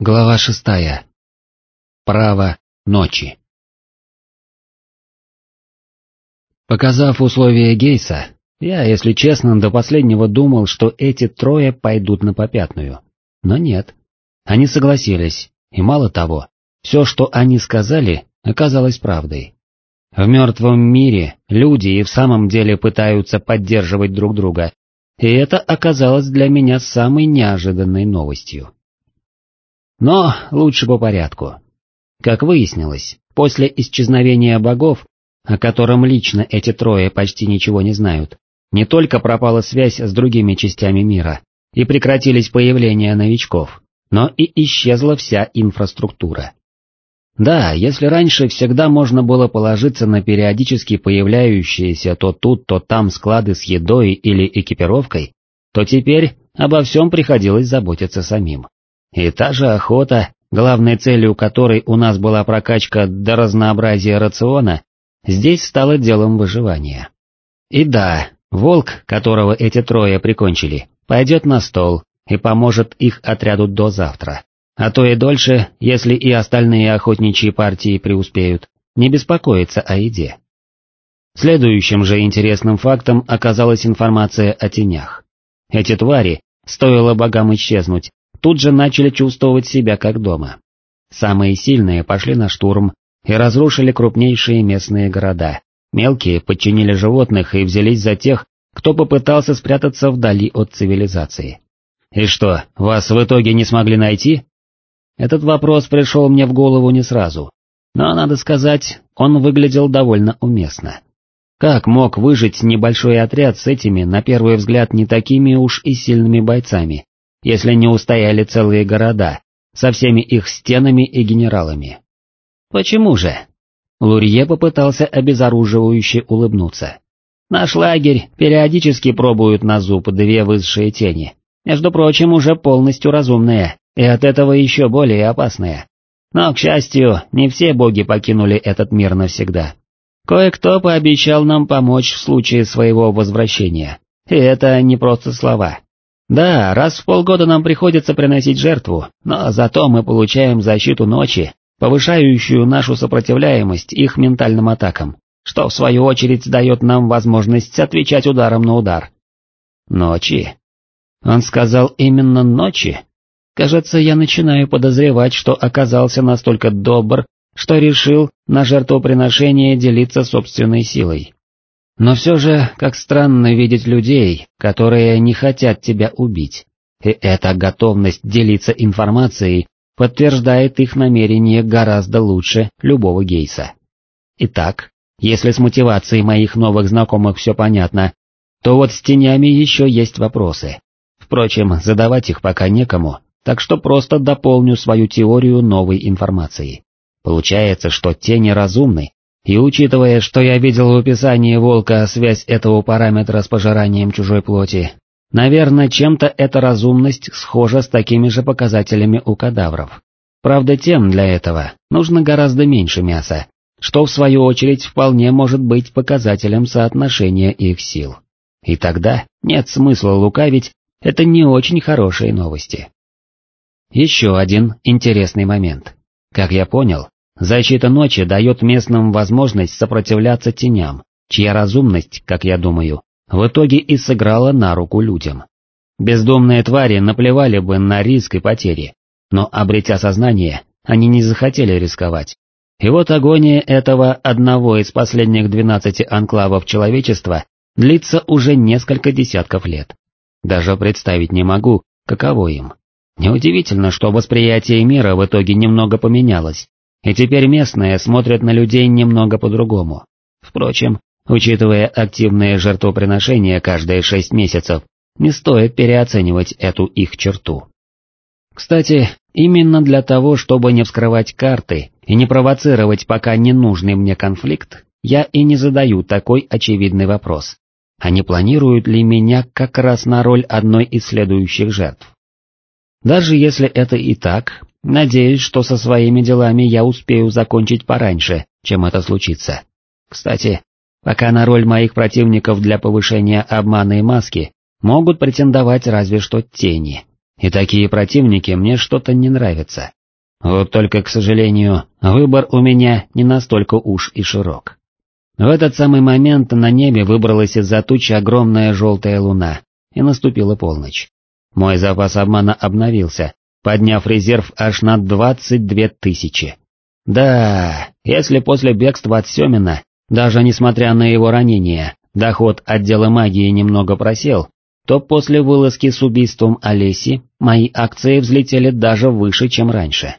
Глава шестая. Право ночи. Показав условия Гейса, я, если честно, до последнего думал, что эти трое пойдут на попятную. Но нет. Они согласились, и мало того, все, что они сказали, оказалось правдой. В мертвом мире люди и в самом деле пытаются поддерживать друг друга, и это оказалось для меня самой неожиданной новостью. Но лучше по порядку. Как выяснилось, после исчезновения богов, о котором лично эти трое почти ничего не знают, не только пропала связь с другими частями мира и прекратились появления новичков, но и исчезла вся инфраструктура. Да, если раньше всегда можно было положиться на периодически появляющиеся то тут, то там склады с едой или экипировкой, то теперь обо всем приходилось заботиться самим. И та же охота, главной целью которой у нас была прокачка до разнообразия рациона, здесь стала делом выживания. И да, волк, которого эти трое прикончили, пойдет на стол и поможет их отряду до завтра. А то и дольше, если и остальные охотничьи партии преуспеют, не беспокоиться о еде. Следующим же интересным фактом оказалась информация о тенях. Эти твари, стоило богам исчезнуть, тут же начали чувствовать себя как дома. Самые сильные пошли на штурм и разрушили крупнейшие местные города, мелкие подчинили животных и взялись за тех, кто попытался спрятаться вдали от цивилизации. «И что, вас в итоге не смогли найти?» Этот вопрос пришел мне в голову не сразу, но, надо сказать, он выглядел довольно уместно. Как мог выжить небольшой отряд с этими, на первый взгляд, не такими уж и сильными бойцами, если не устояли целые города, со всеми их стенами и генералами. Почему же? Лурье попытался обезоруживающе улыбнуться. Наш лагерь периодически пробуют на зуб две высшие тени, между прочим, уже полностью разумные, и от этого еще более опасные. Но, к счастью, не все боги покинули этот мир навсегда. Кое-кто пообещал нам помочь в случае своего возвращения, и это не просто слова. Да, раз в полгода нам приходится приносить жертву, но зато мы получаем защиту ночи, повышающую нашу сопротивляемость их ментальным атакам, что в свою очередь дает нам возможность отвечать ударом на удар. Ночи. Он сказал именно ночи? Кажется, я начинаю подозревать, что оказался настолько добр, что решил на жертвоприношение делиться собственной силой. Но все же, как странно видеть людей, которые не хотят тебя убить. И эта готовность делиться информацией подтверждает их намерение гораздо лучше любого гейса. Итак, если с мотивацией моих новых знакомых все понятно, то вот с тенями еще есть вопросы. Впрочем, задавать их пока некому, так что просто дополню свою теорию новой информацией. Получается, что тени разумны, и учитывая, что я видел в описании волка связь этого параметра с пожиранием чужой плоти, наверное, чем-то эта разумность схожа с такими же показателями у кадавров. Правда, тем для этого нужно гораздо меньше мяса, что в свою очередь вполне может быть показателем соотношения их сил. И тогда нет смысла лукавить, это не очень хорошие новости. Еще один интересный момент. Как я понял, Защита ночи дает местным возможность сопротивляться теням, чья разумность, как я думаю, в итоге и сыграла на руку людям. Бездомные твари наплевали бы на риск и потери, но, обретя сознание, они не захотели рисковать. И вот агония этого одного из последних двенадцати анклавов человечества длится уже несколько десятков лет. Даже представить не могу, каково им. Неудивительно, что восприятие мира в итоге немного поменялось, и теперь местные смотрят на людей немного по-другому. Впрочем, учитывая активные жертвоприношения каждые шесть месяцев, не стоит переоценивать эту их черту. Кстати, именно для того, чтобы не вскрывать карты и не провоцировать пока ненужный мне конфликт, я и не задаю такой очевидный вопрос. А не планируют ли меня как раз на роль одной из следующих жертв? Даже если это и так, Надеюсь, что со своими делами я успею закончить пораньше, чем это случится. Кстати, пока на роль моих противников для повышения обмана и маски могут претендовать разве что тени. и такие противники мне что-то не нравятся. Вот только, к сожалению, выбор у меня не настолько уж и широк. В этот самый момент на небе выбралась из-за тучи огромная желтая луна, и наступила полночь. Мой запас обмана обновился, подняв резерв аж на 22 тысячи. Да, если после бегства от Семина, даже несмотря на его ранение, доход отдела магии немного просел, то после вылазки с убийством Олеси мои акции взлетели даже выше, чем раньше.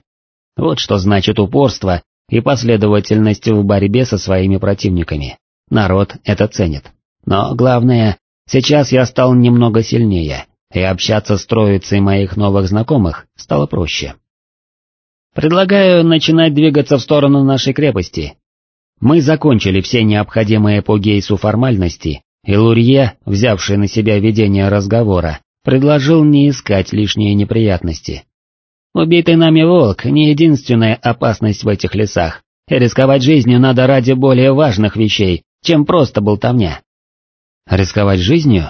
Вот что значит упорство и последовательность в борьбе со своими противниками. Народ это ценит. Но главное, сейчас я стал немного сильнее, и общаться с троицей моих новых знакомых стало проще. Предлагаю начинать двигаться в сторону нашей крепости. Мы закончили все необходимые по Гейсу формальности, и Лурье, взявший на себя ведение разговора, предложил не искать лишние неприятности. Убитый нами волк не единственная опасность в этих лесах, и рисковать жизнью надо ради более важных вещей, чем просто болтовня. Рисковать жизнью?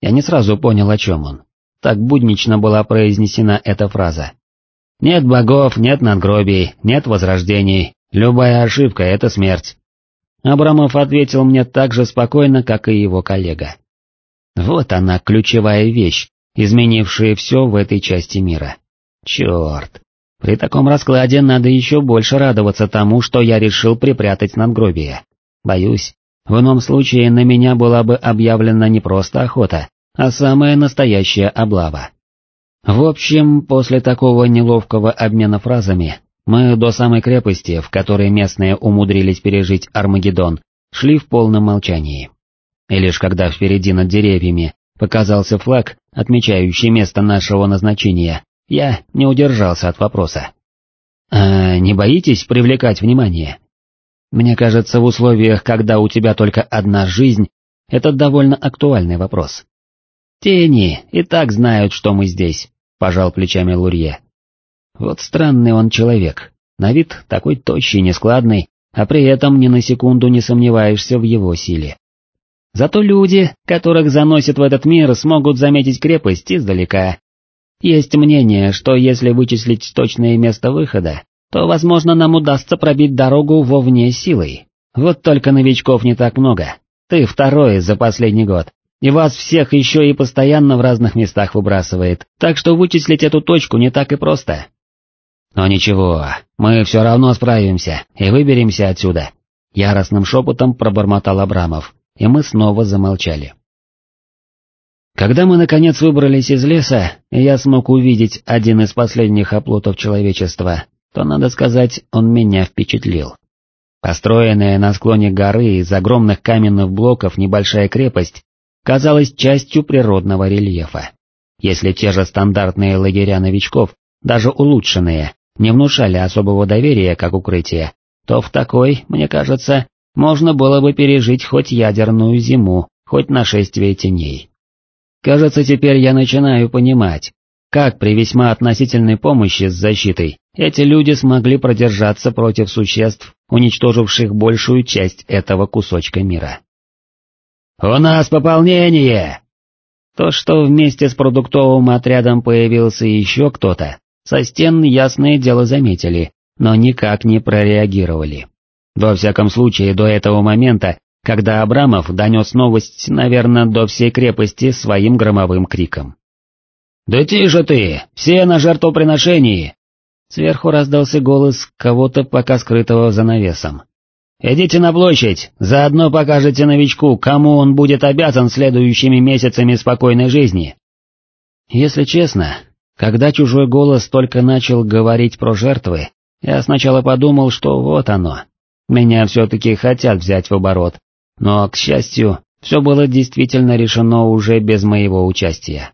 Я не сразу понял, о чем он. Так буднично была произнесена эта фраза. Нет богов, нет надгробий, нет возрождений, любая ошибка — это смерть. Абрамов ответил мне так же спокойно, как и его коллега. Вот она, ключевая вещь, изменившая все в этой части мира. Черт. При таком раскладе надо еще больше радоваться тому, что я решил припрятать надгробие. Боюсь, в ином случае на меня была бы объявлена не просто охота, а самая настоящая облава. В общем, после такого неловкого обмена фразами, мы до самой крепости, в которой местные умудрились пережить Армагеддон, шли в полном молчании. И лишь когда впереди над деревьями показался флаг, отмечающий место нашего назначения, я не удержался от вопроса. «А не боитесь привлекать внимание?» Мне кажется, в условиях, когда у тебя только одна жизнь, это довольно актуальный вопрос. Тени и так знают, что мы здесь, пожал плечами Лурье. Вот странный он человек, на вид такой тощий, нескладный, а при этом ни на секунду не сомневаешься в его силе. Зато люди, которых заносят в этот мир, смогут заметить крепость издалека, есть мнение, что если вычислить точное место выхода, то, возможно, нам удастся пробить дорогу вовне силой. Вот только новичков не так много. Ты второй за последний год. И вас всех еще и постоянно в разных местах выбрасывает, так что вычислить эту точку не так и просто. Но ничего, мы все равно справимся и выберемся отсюда. Яростным шепотом пробормотал Абрамов, и мы снова замолчали. Когда мы наконец выбрались из леса, я смог увидеть один из последних оплотов человечества, то, надо сказать, он меня впечатлил. Построенная на склоне горы из огромных каменных блоков небольшая крепость казалась частью природного рельефа. Если те же стандартные лагеря новичков, даже улучшенные, не внушали особого доверия как укрытие, то в такой, мне кажется, можно было бы пережить хоть ядерную зиму, хоть нашествие теней. Кажется, теперь я начинаю понимать, как при весьма относительной помощи с защитой эти люди смогли продержаться против существ, уничтоживших большую часть этого кусочка мира. «У нас пополнение!» То, что вместе с продуктовым отрядом появился еще кто-то, со стен ясное дело заметили, но никак не прореагировали. Во всяком случае, до этого момента когда Абрамов донес новость, наверное, до всей крепости своим громовым криком. «Да тише ты! Все на жертвоприношении!» Сверху раздался голос кого-то пока скрытого за навесом. «Идите на площадь, заодно покажете новичку, кому он будет обязан следующими месяцами спокойной жизни». Если честно, когда чужой голос только начал говорить про жертвы, я сначала подумал, что вот оно. Меня все-таки хотят взять в оборот, но, к счастью, все было действительно решено уже без моего участия.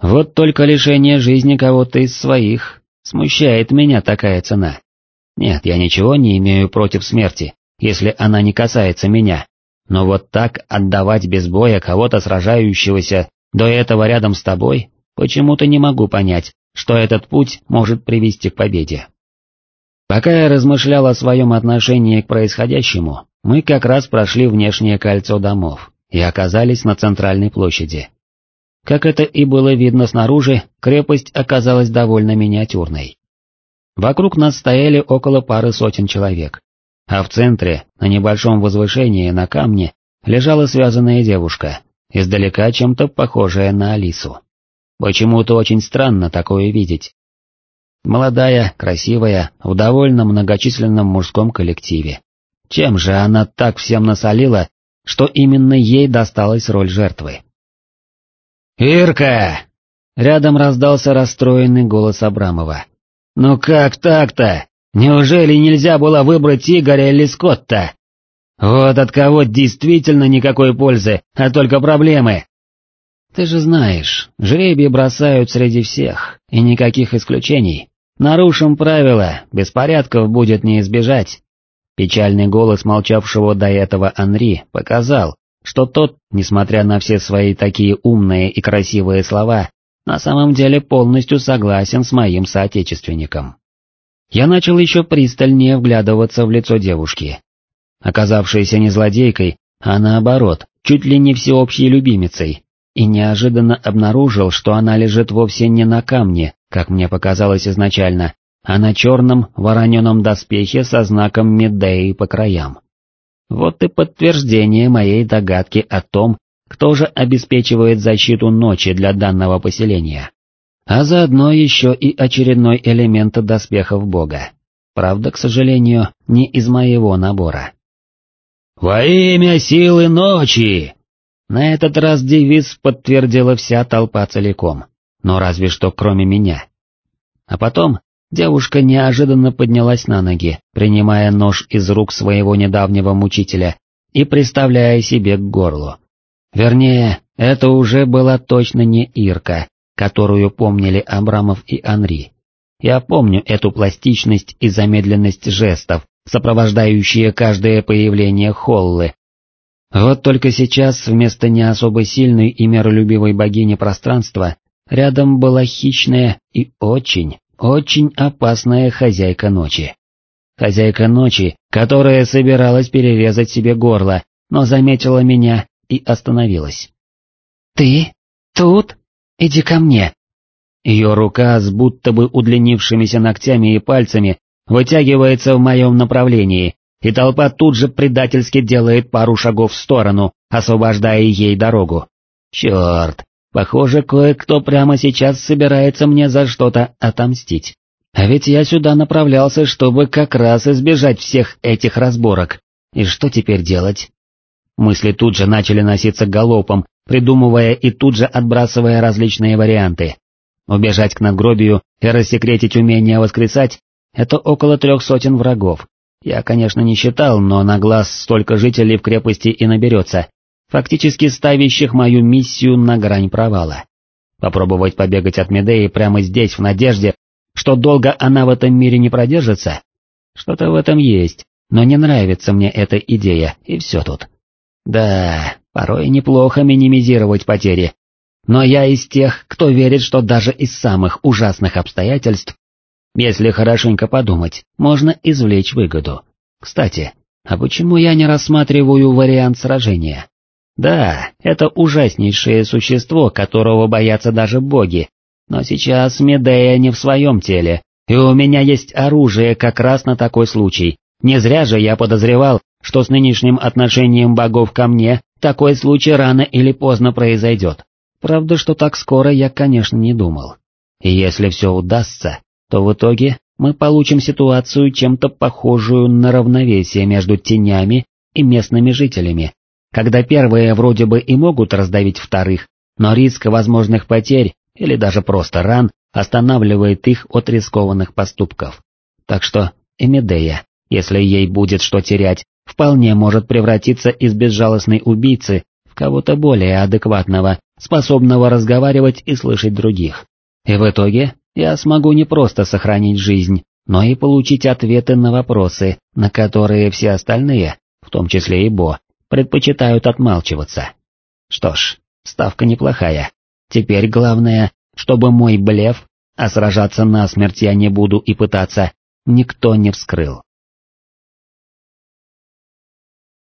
Вот только лишение жизни кого-то из своих, смущает меня такая цена. Нет, я ничего не имею против смерти, если она не касается меня, но вот так отдавать без боя кого-то сражающегося до этого рядом с тобой, почему-то не могу понять, что этот путь может привести к победе. Пока я размышлял о своем отношении к происходящему, мы как раз прошли внешнее кольцо домов и оказались на центральной площади. Как это и было видно снаружи, крепость оказалась довольно миниатюрной. Вокруг нас стояли около пары сотен человек, а в центре, на небольшом возвышении на камне, лежала связанная девушка, издалека чем-то похожая на Алису. Почему-то очень странно такое видеть. Молодая, красивая, в довольно многочисленном мужском коллективе. Чем же она так всем насолила, что именно ей досталась роль жертвы? «Ирка!» Рядом раздался расстроенный голос Абрамова. «Ну как так-то? Неужели нельзя было выбрать Игоря или Скотта? Вот от кого действительно никакой пользы, а только проблемы!» «Ты же знаешь, жребий бросают среди всех, и никаких исключений. Нарушим правила, беспорядков будет не избежать». Печальный голос молчавшего до этого Анри показал, что тот, несмотря на все свои такие умные и красивые слова, на самом деле полностью согласен с моим соотечественником. Я начал еще пристальнее вглядываться в лицо девушки. Оказавшаяся не злодейкой, а наоборот, чуть ли не всеобщей любимицей, и неожиданно обнаружил, что она лежит вовсе не на камне, как мне показалось изначально, а на черном вороненом доспехе со знаком Медеи по краям. Вот и подтверждение моей догадки о том, кто же обеспечивает защиту ночи для данного поселения. А заодно еще и очередной элемент доспехов бога. Правда, к сожалению, не из моего набора. «Во имя силы ночи!» На этот раз девиз подтвердила вся толпа целиком, но разве что кроме меня. А потом девушка неожиданно поднялась на ноги, принимая нож из рук своего недавнего мучителя и приставляя себе к горлу. Вернее, это уже была точно не Ирка, которую помнили Абрамов и Анри. Я помню эту пластичность и замедленность жестов, сопровождающие каждое появление Холлы. Вот только сейчас вместо не особо сильной и миролюбивой богини пространства рядом была хищная и очень, очень опасная хозяйка ночи. Хозяйка ночи, которая собиралась перерезать себе горло, но заметила меня и остановилась. «Ты? Тут? Иди ко мне!» Ее рука с будто бы удлинившимися ногтями и пальцами вытягивается в моем направлении, и толпа тут же предательски делает пару шагов в сторону, освобождая ей дорогу. Черт, похоже, кое-кто прямо сейчас собирается мне за что-то отомстить. А ведь я сюда направлялся, чтобы как раз избежать всех этих разборок. И что теперь делать? Мысли тут же начали носиться галопом, придумывая и тут же отбрасывая различные варианты. Убежать к надгробию и рассекретить умение воскресать — это около трех сотен врагов. Я, конечно, не считал, но на глаз столько жителей в крепости и наберется, фактически ставящих мою миссию на грань провала. Попробовать побегать от Медеи прямо здесь в надежде, что долго она в этом мире не продержится? Что-то в этом есть, но не нравится мне эта идея, и все тут. Да, порой неплохо минимизировать потери. Но я из тех, кто верит, что даже из самых ужасных обстоятельств, если хорошенько подумать, можно извлечь выгоду. Кстати, а почему я не рассматриваю вариант сражения? Да, это ужаснейшее существо, которого боятся даже боги, но сейчас Медея не в своем теле, и у меня есть оружие как раз на такой случай. Не зря же я подозревал, что с нынешним отношением богов ко мне такой случай рано или поздно произойдет. Правда, что так скоро я, конечно, не думал. И если все удастся, то в итоге мы получим ситуацию чем-то похожую на равновесие между тенями и местными жителями, когда первые вроде бы и могут раздавить вторых, но риск возможных потерь или даже просто ран останавливает их от рискованных поступков. Так что Эмидея, если ей будет что терять, вполне может превратиться из безжалостной убийцы в кого-то более адекватного, способного разговаривать и слышать других. И в итоге я смогу не просто сохранить жизнь, но и получить ответы на вопросы, на которые все остальные, в том числе и Бо, предпочитают отмалчиваться. Что ж, ставка неплохая. Теперь главное, чтобы мой блеф, а сражаться насмерть я не буду и пытаться, никто не вскрыл.